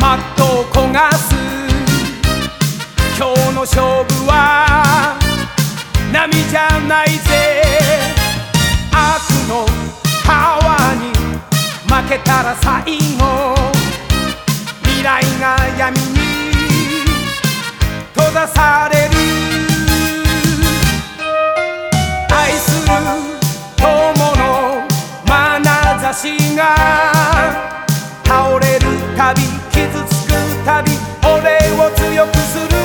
マットを焦がす。今日の勝負は波じゃないぜ。悪のパワーに負けたら最後。未来が闇に閉ざされる。愛する友の眼差しが倒れるたび傷つくたび俺を強くする。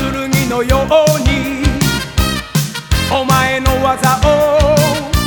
剣のようにお前の技を